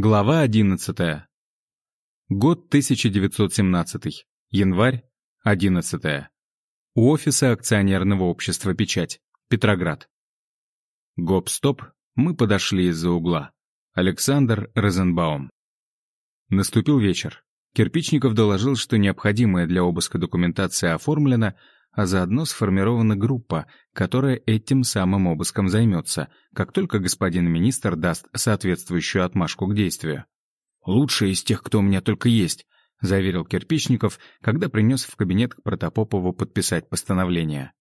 Глава 11. Год 1917. Январь 11. У офиса акционерного общества «Печать». Петроград. Гоп-стоп, мы подошли из-за угла. Александр Розенбаум. Наступил вечер. Кирпичников доложил, что необходимая для обыска документация оформлена, а заодно сформирована группа, которая этим самым обыском займется, как только господин министр даст соответствующую отмашку к действию. «Лучший из тех, кто у меня только есть», — заверил Кирпичников, когда принес в кабинет к Протопопову подписать постановление.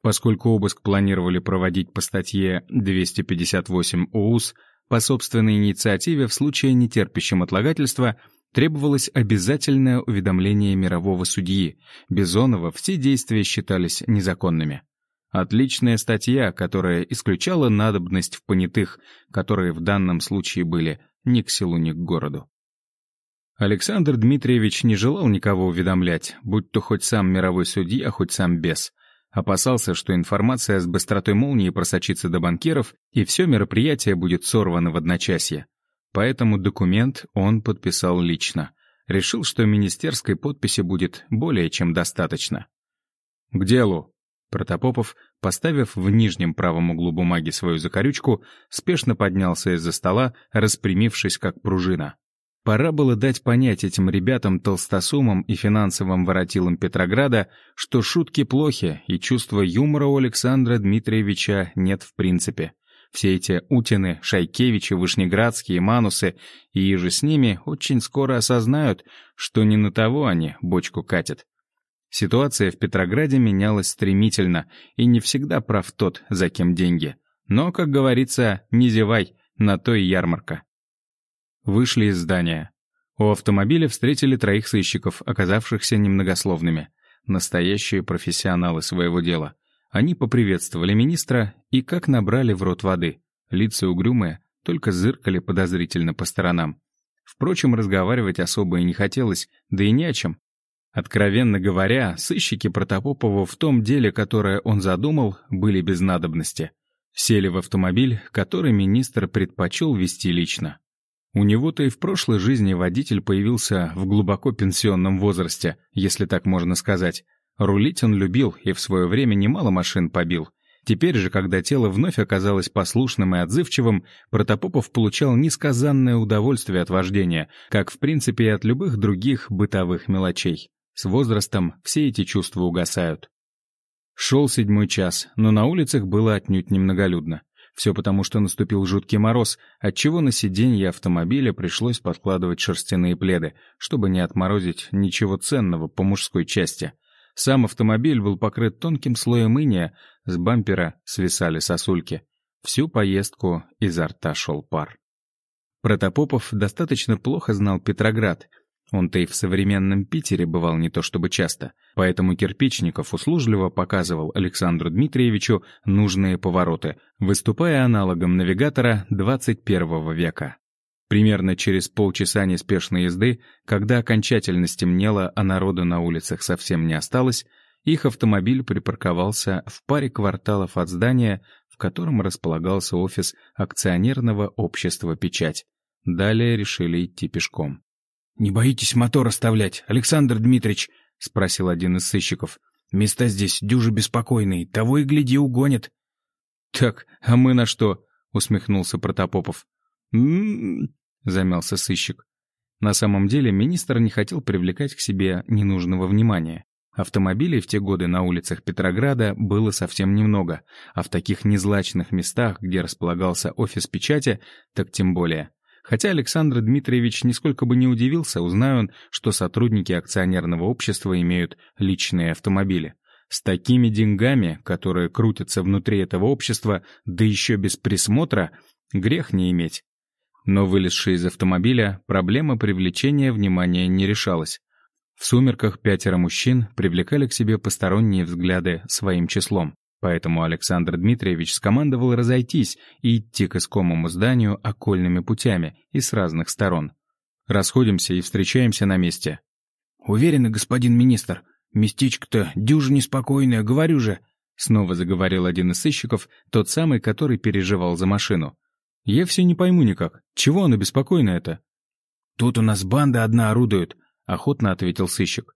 Поскольку обыск планировали проводить по статье 258 ОУС, по собственной инициативе в случае нетерпящем отлагательства — требовалось обязательное уведомление мирового судьи. Бизонова все действия считались незаконными. Отличная статья, которая исключала надобность в понятых, которые в данном случае были ни к селу, ни к городу. Александр Дмитриевич не желал никого уведомлять, будь то хоть сам мировой судья, хоть сам бес. Опасался, что информация с быстротой молнии просочится до банкиров, и все мероприятие будет сорвано в одночасье. Поэтому документ он подписал лично. Решил, что министерской подписи будет более чем достаточно. «К делу!» Протопопов, поставив в нижнем правом углу бумаги свою закорючку, спешно поднялся из-за стола, распрямившись как пружина. Пора было дать понять этим ребятам толстосумам и финансовым воротилам Петрограда, что шутки плохи, и чувства юмора у Александра Дмитриевича нет в принципе. Все эти Утины, Шайкевичи, Вышнеградские, Манусы и же с ними очень скоро осознают, что не на того они бочку катят. Ситуация в Петрограде менялась стремительно, и не всегда прав тот, за кем деньги. Но, как говорится, не зевай, на то и ярмарка. Вышли из здания. У автомобиля встретили троих сыщиков, оказавшихся немногословными. Настоящие профессионалы своего дела — они поприветствовали министра и как набрали в рот воды. Лица угрюмые, только зыркали подозрительно по сторонам. Впрочем, разговаривать особо и не хотелось, да и не о чем. Откровенно говоря, сыщики Протопопова в том деле, которое он задумал, были без надобности. Сели в автомобиль, который министр предпочел вести лично. У него-то и в прошлой жизни водитель появился в глубоко пенсионном возрасте, если так можно сказать. Рулить он любил и в свое время немало машин побил. Теперь же, когда тело вновь оказалось послушным и отзывчивым, Протопопов получал несказанное удовольствие от вождения, как в принципе и от любых других бытовых мелочей. С возрастом все эти чувства угасают. Шел седьмой час, но на улицах было отнюдь немноголюдно. Все потому, что наступил жуткий мороз, отчего на сиденье автомобиля пришлось подкладывать шерстяные пледы, чтобы не отморозить ничего ценного по мужской части — сам автомобиль был покрыт тонким слоем иния, с бампера свисали сосульки. Всю поездку изо рта шел пар. Протопопов достаточно плохо знал Петроград. Он-то и в современном Питере бывал не то чтобы часто, поэтому Кирпичников услужливо показывал Александру Дмитриевичу нужные повороты, выступая аналогом навигатора 21 века. Примерно через полчаса неспешной езды, когда окончательно стемнело, а народу на улицах совсем не осталось, их автомобиль припарковался в паре кварталов от здания, в котором располагался офис акционерного общества «Печать». Далее решили идти пешком. «Не боитесь мотор оставлять, Александр Дмитриевич?» — спросил один из сыщиков. «Места здесь дюжи беспокойные, того и гляди угонят». «Так, а мы на что?» — усмехнулся Протопопов. «М-м-м», замялся сыщик. На самом деле министр не хотел привлекать к себе ненужного внимания. Автомобилей в те годы на улицах Петрограда было совсем немного, а в таких незлачных местах, где располагался офис печати, так тем более. Хотя Александр Дмитриевич нисколько бы не удивился, узная он, что сотрудники акционерного общества имеют личные автомобили. С такими деньгами, которые крутятся внутри этого общества, да еще без присмотра, грех не иметь. Но вылезший из автомобиля, проблема привлечения внимания не решалась. В сумерках пятеро мужчин привлекали к себе посторонние взгляды своим числом. Поэтому Александр Дмитриевич скомандовал разойтись и идти к искомому зданию окольными путями и с разных сторон. Расходимся и встречаемся на месте. «Уверены, господин министр, местечко-то дюже неспокойное, говорю же», снова заговорил один из сыщиков, тот самый, который переживал за машину. Я все не пойму никак. Чего она беспокойна это? «Тут у нас банда одна орудует», — охотно ответил сыщик.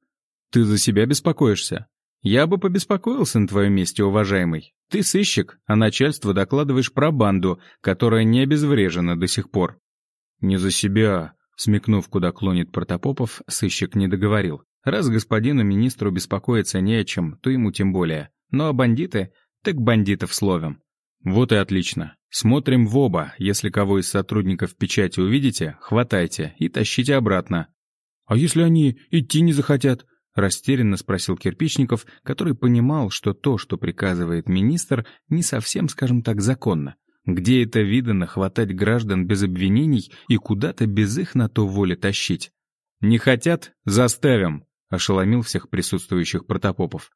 «Ты за себя беспокоишься? Я бы побеспокоился на твоем месте, уважаемый. Ты сыщик, а начальство докладываешь про банду, которая не обезврежена до сих пор». «Не за себя», — смекнув, куда клонит Протопопов, сыщик не договорил. Раз господину министру беспокоиться не о чем, то ему тем более. Ну а бандиты, так бандитов словим. Вот и отлично. Смотрим в оба. Если кого из сотрудников печати увидите, хватайте и тащите обратно. А если они идти не захотят? Растерянно спросил Кирпичников, который понимал, что то, что приказывает министр, не совсем, скажем так, законно. Где это видано хватать граждан без обвинений и куда-то без их на то воли тащить? «Не хотят? Заставим!» — ошеломил всех присутствующих протопопов.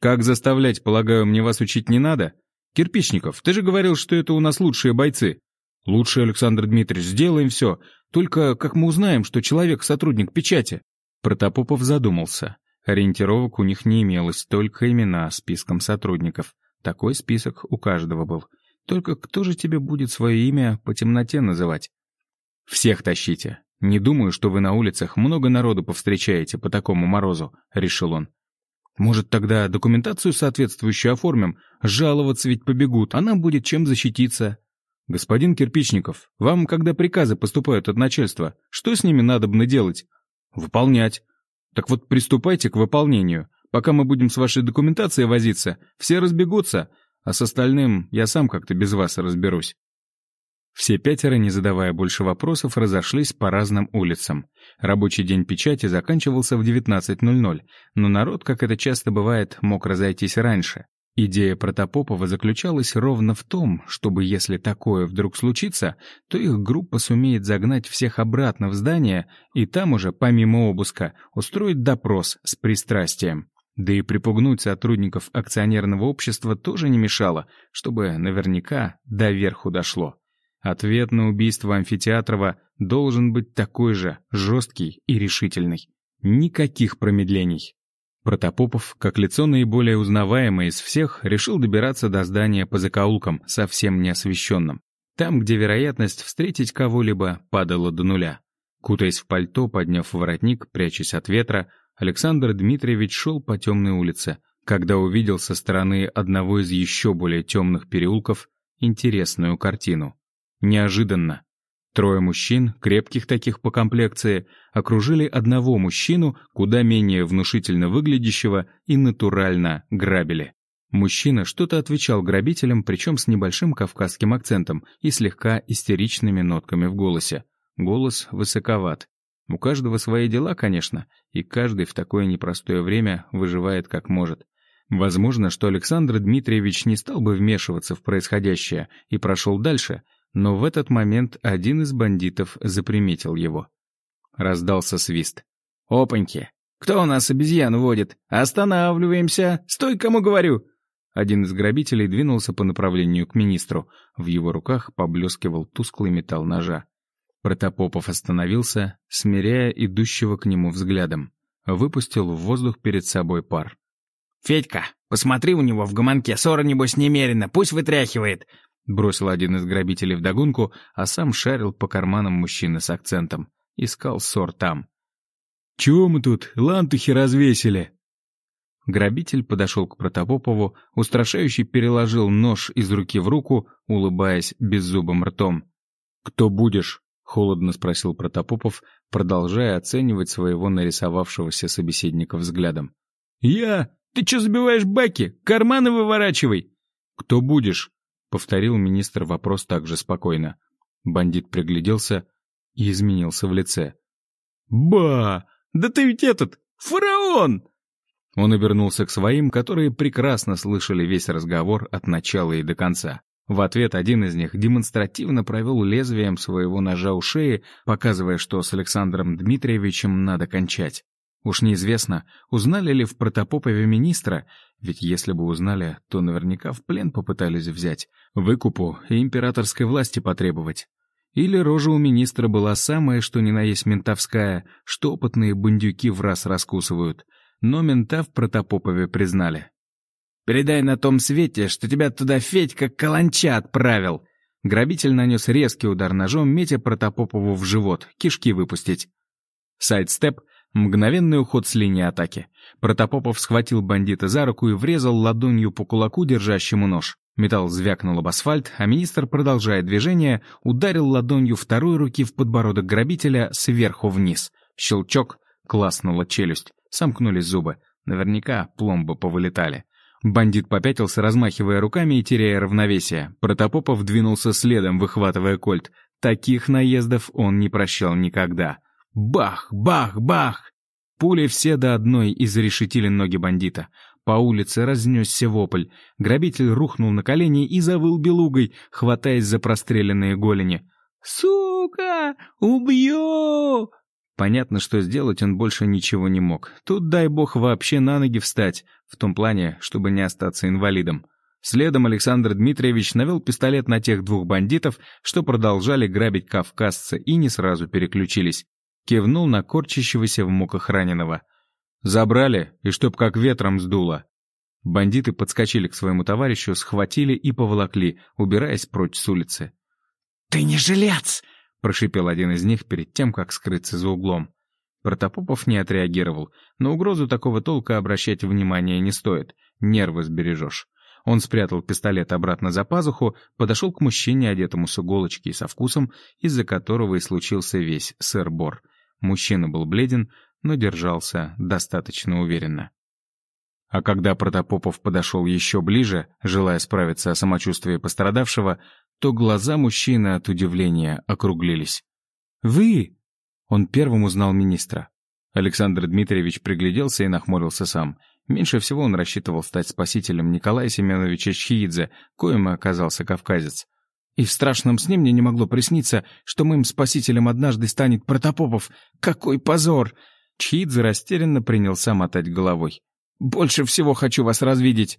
«Как заставлять, полагаю, мне вас учить не надо? Кирпичников, ты же говорил, что это у нас лучшие бойцы». «Лучше, Александр Дмитриевич, сделаем все. Только как мы узнаем, что человек — сотрудник печати?» Протопопов задумался. Ориентировок у них не имелось, только имена списком сотрудников. Такой список у каждого был. Только кто же тебе будет свое имя по темноте называть? «Всех тащите. Не думаю, что вы на улицах много народу повстречаете по такому морозу», — решил он. Может, тогда документацию соответствующую оформим? Жаловаться ведь побегут, а нам будет чем защититься. Господин Кирпичников, вам, когда приказы поступают от начальства, что с ними надобно делать? Выполнять. Так вот, приступайте к выполнению. Пока мы будем с вашей документацией возиться, все разбегутся, а с остальным я сам как-то без вас разберусь. Все пятеро, не задавая больше вопросов, разошлись по разным улицам. Рабочий день печати заканчивался в 19.00, но народ, как это часто бывает, мог разойтись раньше. Идея Протопопова заключалась ровно в том, чтобы если такое вдруг случится, то их группа сумеет загнать всех обратно в здание и там уже, помимо обыска, устроить допрос с пристрастием. Да и припугнуть сотрудников акционерного общества тоже не мешало, чтобы наверняка до верху дошло. Ответ на убийство Амфитеатрова должен быть такой же, жесткий и решительный. Никаких промедлений. Протопопов, как лицо наиболее узнаваемое из всех, решил добираться до здания по закоулкам, совсем неосвещенным. Там, где вероятность встретить кого-либо падала до нуля. Кутаясь в пальто, подняв воротник, прячась от ветра, Александр Дмитриевич шел по темной улице, когда увидел со стороны одного из еще более темных переулков интересную картину. Неожиданно. Трое мужчин, крепких таких по комплекции, окружили одного мужчину, куда менее внушительно выглядящего, и натурально грабили. Мужчина что-то отвечал грабителям, причем с небольшим кавказским акцентом и слегка истеричными нотками в голосе. Голос высоковат. У каждого свои дела, конечно, и каждый в такое непростое время выживает как может. Возможно, что Александр Дмитриевич не стал бы вмешиваться в происходящее и прошел дальше — но в этот момент один из бандитов заприметил его. Раздался свист. «Опаньки! Кто у нас обезьян водит? Останавливаемся! Стой, кому говорю!» Один из грабителей двинулся по направлению к министру. В его руках поблескивал тусклый металл ножа. Протопопов остановился, смиряя идущего к нему взглядом. Выпустил в воздух перед собой пар. «Федька, посмотри у него в гомонке, ссора, небось, немерено, пусть вытряхивает. Бросил один из грабителей вдогонку, а сам шарил по карманам мужчины с акцентом. Искал ссор там. «Чего мы тут, лантухи развесили?» Грабитель подошел к Протопопову, устрашающе переложил нож из руки в руку, улыбаясь беззубым ртом. «Кто будешь?» — холодно спросил Протопопов, продолжая оценивать своего нарисовавшегося собеседника взглядом. «Я? Ты что забиваешь баки? Карманы выворачивай!» «Кто будешь?» Повторил министр вопрос также спокойно. Бандит пригляделся и изменился в лице. «Ба! Да ты ведь этот, фараон!» Он обернулся к своим, которые прекрасно слышали весь разговор от начала и до конца. В ответ один из них демонстративно провел лезвием своего ножа у шеи, показывая, что с Александром Дмитриевичем надо кончать. Уж неизвестно, узнали ли в Протопопове министра, ведь если бы узнали, то наверняка в плен попытались взять, выкупу и императорской власти потребовать. Или рожа у министра была самая, что ни на есть ментовская, что опытные бандюки в раз раскусывают. Но мента в Протопопове признали. «Передай на том свете, что тебя туда Федька Каланча отправил. Грабитель нанес резкий удар ножом, метя Протопопову в живот, кишки выпустить. Сайдстеп — мгновенный уход с линии атаки. Протопопов схватил бандита за руку и врезал ладонью по кулаку, держащему нож. Металл звякнул об асфальт, а министр, продолжая движение, ударил ладонью второй руки в подбородок грабителя сверху вниз. Щелчок, класнула челюсть, сомкнулись зубы. Наверняка пломбы повылетали. Бандит попятился, размахивая руками и теряя равновесие. Протопопов двинулся следом, выхватывая кольт. Таких наездов он не прощал никогда. Бах, бах, бах! Пули все до одной изрешетили ноги бандита. По улице разнесся вопль. Грабитель рухнул на колени и завыл белугой, хватаясь за простреленные голени. «Сука! Убью!» Понятно, что сделать он больше ничего не мог. Тут, дай бог, вообще на ноги встать, в том плане, чтобы не остаться инвалидом. Следом Александр Дмитриевич навел пистолет на тех двух бандитов, что продолжали грабить кавказца и не сразу переключились. Кивнул на корчащегося в муках раненого. «Забрали, и чтоб как ветром сдуло». Бандиты подскочили к своему товарищу, схватили и поволокли, убираясь прочь с улицы. «Ты не жилец!» прошипел один из них перед тем, как скрыться за углом. Протопопов не отреагировал, но угрозу такого толка обращать внимания не стоит, нервы сбережешь. Он спрятал пистолет обратно за пазуху, подошел к мужчине, одетому с иголочки и со вкусом, из-за которого и случился весь сыр-бор. Мужчина был бледен, но держался достаточно уверенно. А когда Протопопов подошел еще ближе, желая справиться о самочувствии пострадавшего, то глаза мужчины от удивления округлились. «Вы?» Он первым узнал министра. Александр Дмитриевич пригляделся и нахмурился сам. Меньше всего он рассчитывал стать спасителем Николая Семеновича Чхиидзе, коим и оказался кавказец. И в страшном сне мне не могло присниться, что моим спасителем однажды станет Протопопов. Какой позор! Чхиидзе растерянно принялся мотать головой. «Больше всего хочу вас развидеть!»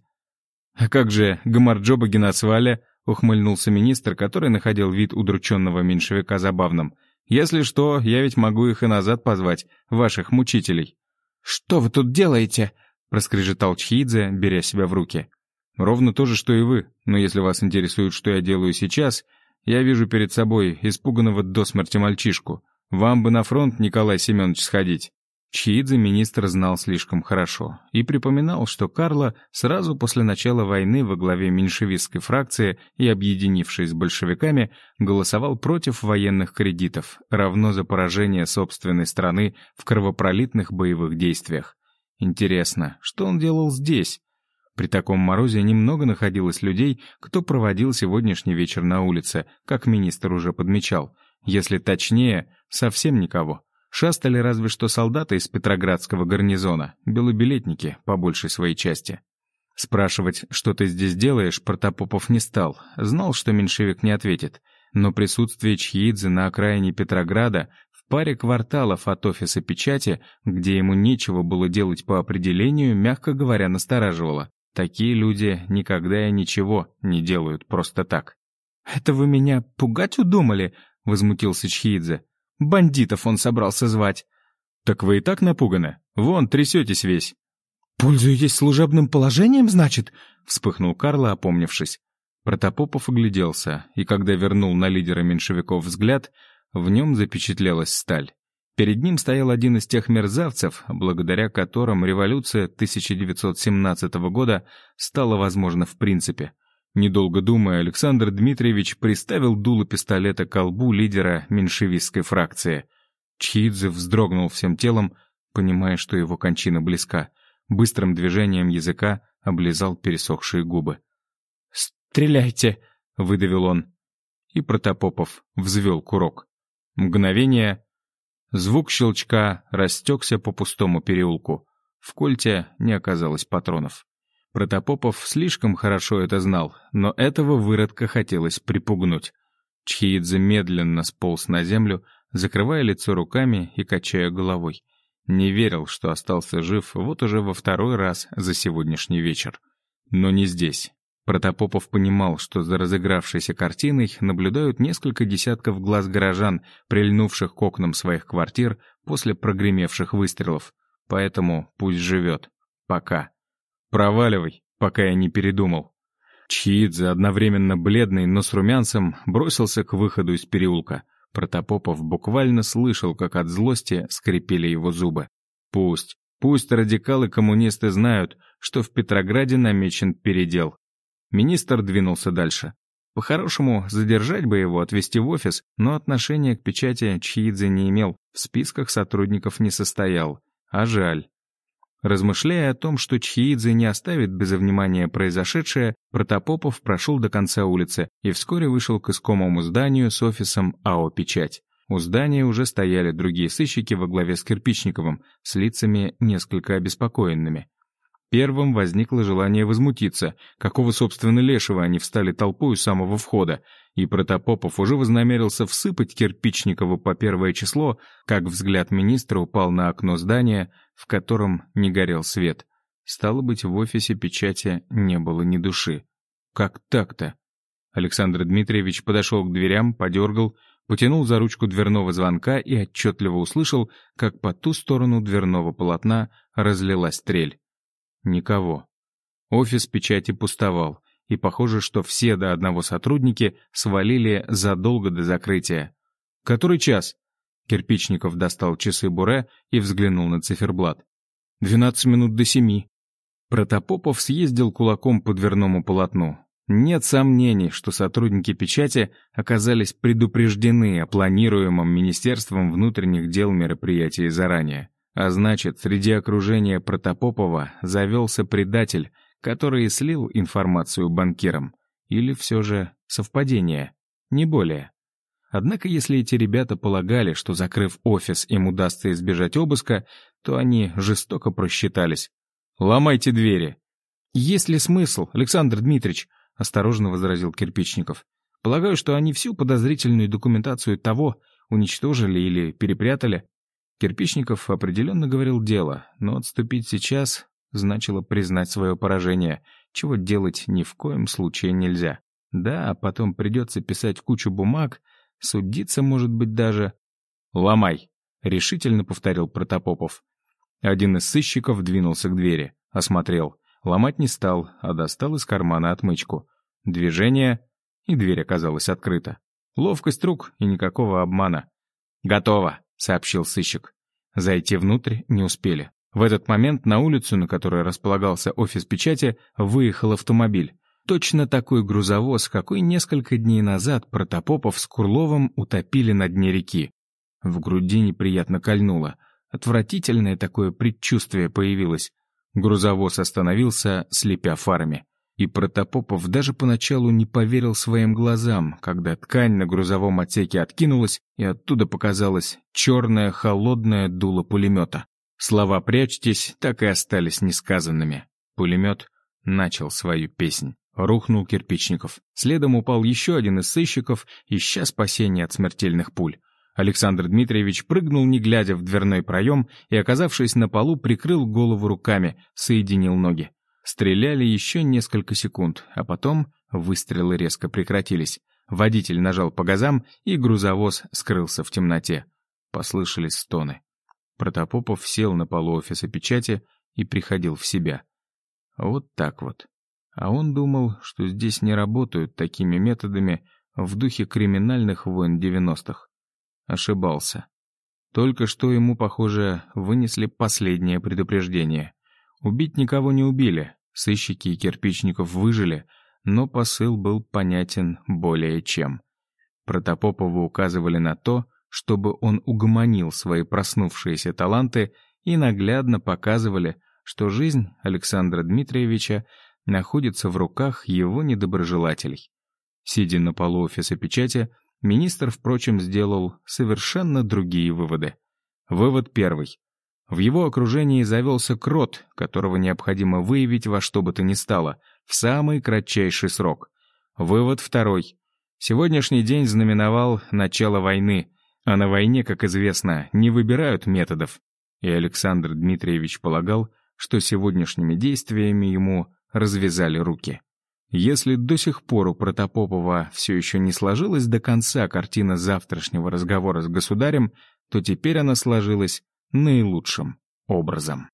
«А как же Гамарджоба Генацваля?» — ухмыльнулся министр, который находил вид удрученного меньшевика забавным. «Если что, я ведь могу их и назад позвать, ваших мучителей». «Что вы тут делаете?» — проскрежетал Чхидзе, беря себя в руки. «Ровно то же, что и вы, но если вас интересует, что я делаю сейчас, я вижу перед собой испуганного до смерти мальчишку. Вам бы на фронт, Николай Семенович, сходить». Чиидзе министр знал слишком хорошо и припоминал, что Карло сразу после начала войны во главе меньшевистской фракции и объединившись с большевиками, голосовал против военных кредитов, равно за поражение собственной страны в кровопролитных боевых действиях. Интересно, что он делал здесь? При таком морозе немного находилось людей, кто проводил сегодняшний вечер на улице, как министр уже подмечал. Если точнее, совсем никого. Шастали разве что солдаты из Петроградского гарнизона, белобилетники по большей своей части. Спрашивать, что ты здесь делаешь, Протопопов не стал, знал, что меньшевик не ответит. Но присутствие Чьидзе на окраине Петрограда в паре кварталов от офиса печати, где ему нечего было делать по определению, мягко говоря, настораживало. Такие люди никогда и ничего не делают просто так. «Это вы меня пугать удумали?» — возмутился Чхидзе. Бандитов он собрался звать. Так вы и так напуганы. Вон, трясетесь весь. «Пользуетесь служебным положением, значит?» — вспыхнул Карло, опомнившись. Протопопов огляделся, и когда вернул на лидера меньшевиков взгляд, в нем запечатлелась сталь. Перед ним стоял один из тех мерзавцев, благодаря которым революция 1917 года стала возможна в принципе — Недолго думая, Александр Дмитриевич приставил дуло пистолета к колбу лидера меньшевистской фракции. Чхидзе вздрогнул всем телом, понимая, что его кончина близка. Быстрым движением языка облизал пересохшие губы. «Стреляйте!» — выдавил он. И Протопопов взвел курок. Мгновение. Звук щелчка растекся по пустому переулку. В кольте не оказалось патронов. Протопопов слишком хорошо это знал, но этого выродка хотелось припугнуть. Чхиидзе медленно сполз на землю, закрывая лицо руками и качая головой. Не верил, что остался жив вот уже во второй раз за сегодняшний вечер. Но не здесь. Протопопов понимал, что за разыгравшейся картиной наблюдают несколько десятков глаз горожан, прильнувших к окнам своих квартир после прогремевших выстрелов. Поэтому пусть живет. Пока. Проваливай, пока я не передумал. Чхиидзе, одновременно бледный, но с румянцем, бросился к выходу из переулка. Протопопов буквально слышал, как от злости скрипели его зубы. Пусть, пусть радикалы-коммунисты знают, что в Петрограде намечен передел. Министр двинулся дальше. По-хорошему, задержать бы его, отвезти в офис, но отношения к печати Чхиидзе не имел, в списках сотрудников не состоял. А жаль. Размышляя о том, что Чхиидзе не оставит без внимания произошедшее, Протопопов прошел до конца улицы и вскоре вышел к искомому зданию с офисом АО «Печать». У здания уже стояли другие сыщики во главе с Кирпичниковым, с лицами несколько обеспокоенными. Первым возникло желание возмутиться, какого, собственно, лешего они встали толпой у самого входа, и Протопопов уже вознамерился всыпать Кирпичникову по первое число, как взгляд министра упал на окно здания, в котором не горел свет. Стало быть, в офисе печати не было ни души. Как так-то? Александр Дмитриевич подошел к дверям, подергал, потянул за ручку дверного звонка и отчетливо услышал, как по ту сторону дверного полотна разлилась трель. Никого. Офис печати пустовал, и похоже, что все до одного сотрудники свалили задолго до закрытия. «Который час?» Кирпичников достал часы Буре и взглянул на циферблат. «Двенадцать минут до семи». Протопопов съездил кулаком по дверному полотну. Нет сомнений, что сотрудники печати оказались предупреждены о планируемом Министерством внутренних дел мероприятии заранее. А значит, среди окружения Протопопова завелся предатель, который слил информацию банкирам. Или все же совпадение, не более. Однако, если эти ребята полагали, что, закрыв офис, им удастся избежать обыска, то они жестоко просчитались. «Ломайте двери!» «Есть ли смысл, Александр Дмитриевич?» — осторожно возразил Кирпичников. «Полагаю, что они всю подозрительную документацию того уничтожили или перепрятали. Кирпичников определенно говорил дело, но отступить сейчас значило признать свое поражение, чего делать ни в коем случае нельзя. Да, а потом придется писать кучу бумаг, судиться, может быть, даже... «Ломай!» — решительно повторил Протопопов. Один из сыщиков двинулся к двери, осмотрел. Ломать не стал, а достал из кармана отмычку. Движение, и дверь оказалась открыта. Ловкость рук и никакого обмана. «Готово!» — сообщил сыщик. Зайти внутрь не успели. В этот момент на улицу, на которой располагался офис печати, выехал автомобиль. Точно такой грузовоз, какой несколько дней назад Протопопов с Курловым утопили на дне реки. В груди неприятно кольнуло. Отвратительное такое предчувствие появилось. Грузовоз остановился, слепя фарами. И Протопопов даже поначалу не поверил своим глазам, когда ткань на грузовом отсеке откинулась, и оттуда показалось черное холодное дуло пулемета. Слова «прячьтесь» так и остались несказанными. Пулемет начал свою песнь. Рухнул Кирпичников. Следом упал еще один из сыщиков, ища спасения от смертельных пуль. Александр Дмитриевич прыгнул, не глядя в дверной проем, и, оказавшись на полу, прикрыл голову руками, соединил ноги. Стреляли еще несколько секунд, а потом выстрелы резко прекратились. Водитель нажал по газам, и грузовоз скрылся в темноте. Послышались стоны. Протопопов сел на полу офиса печати и приходил в себя. Вот так вот. А он думал, что здесь не работают такими методами в духе криминальных войн девяностых. Ошибался. Только что ему, похоже, вынесли последнее предупреждение. Убить никого не убили, сыщики и кирпичников выжили, но посыл был понятен более чем. Протопопову указывали на то, чтобы он угомонил свои проснувшиеся таланты и наглядно показывали, что жизнь Александра Дмитриевича находится в руках его недоброжелателей. Сидя на полу офиса печати, министр, впрочем, сделал совершенно другие выводы. Вывод первый. В его окружении завелся крот, которого необходимо выявить во что бы то ни стало, в самый кратчайший срок. Вывод второй. Сегодняшний день знаменовал начало войны, а на войне, как известно, не выбирают методов. И Александр Дмитриевич полагал, что сегодняшними действиями ему развязали руки. Если до сих пор у Протопопова все еще не сложилась до конца картина завтрашнего разговора с государем, то теперь она сложилась наилучшим образом.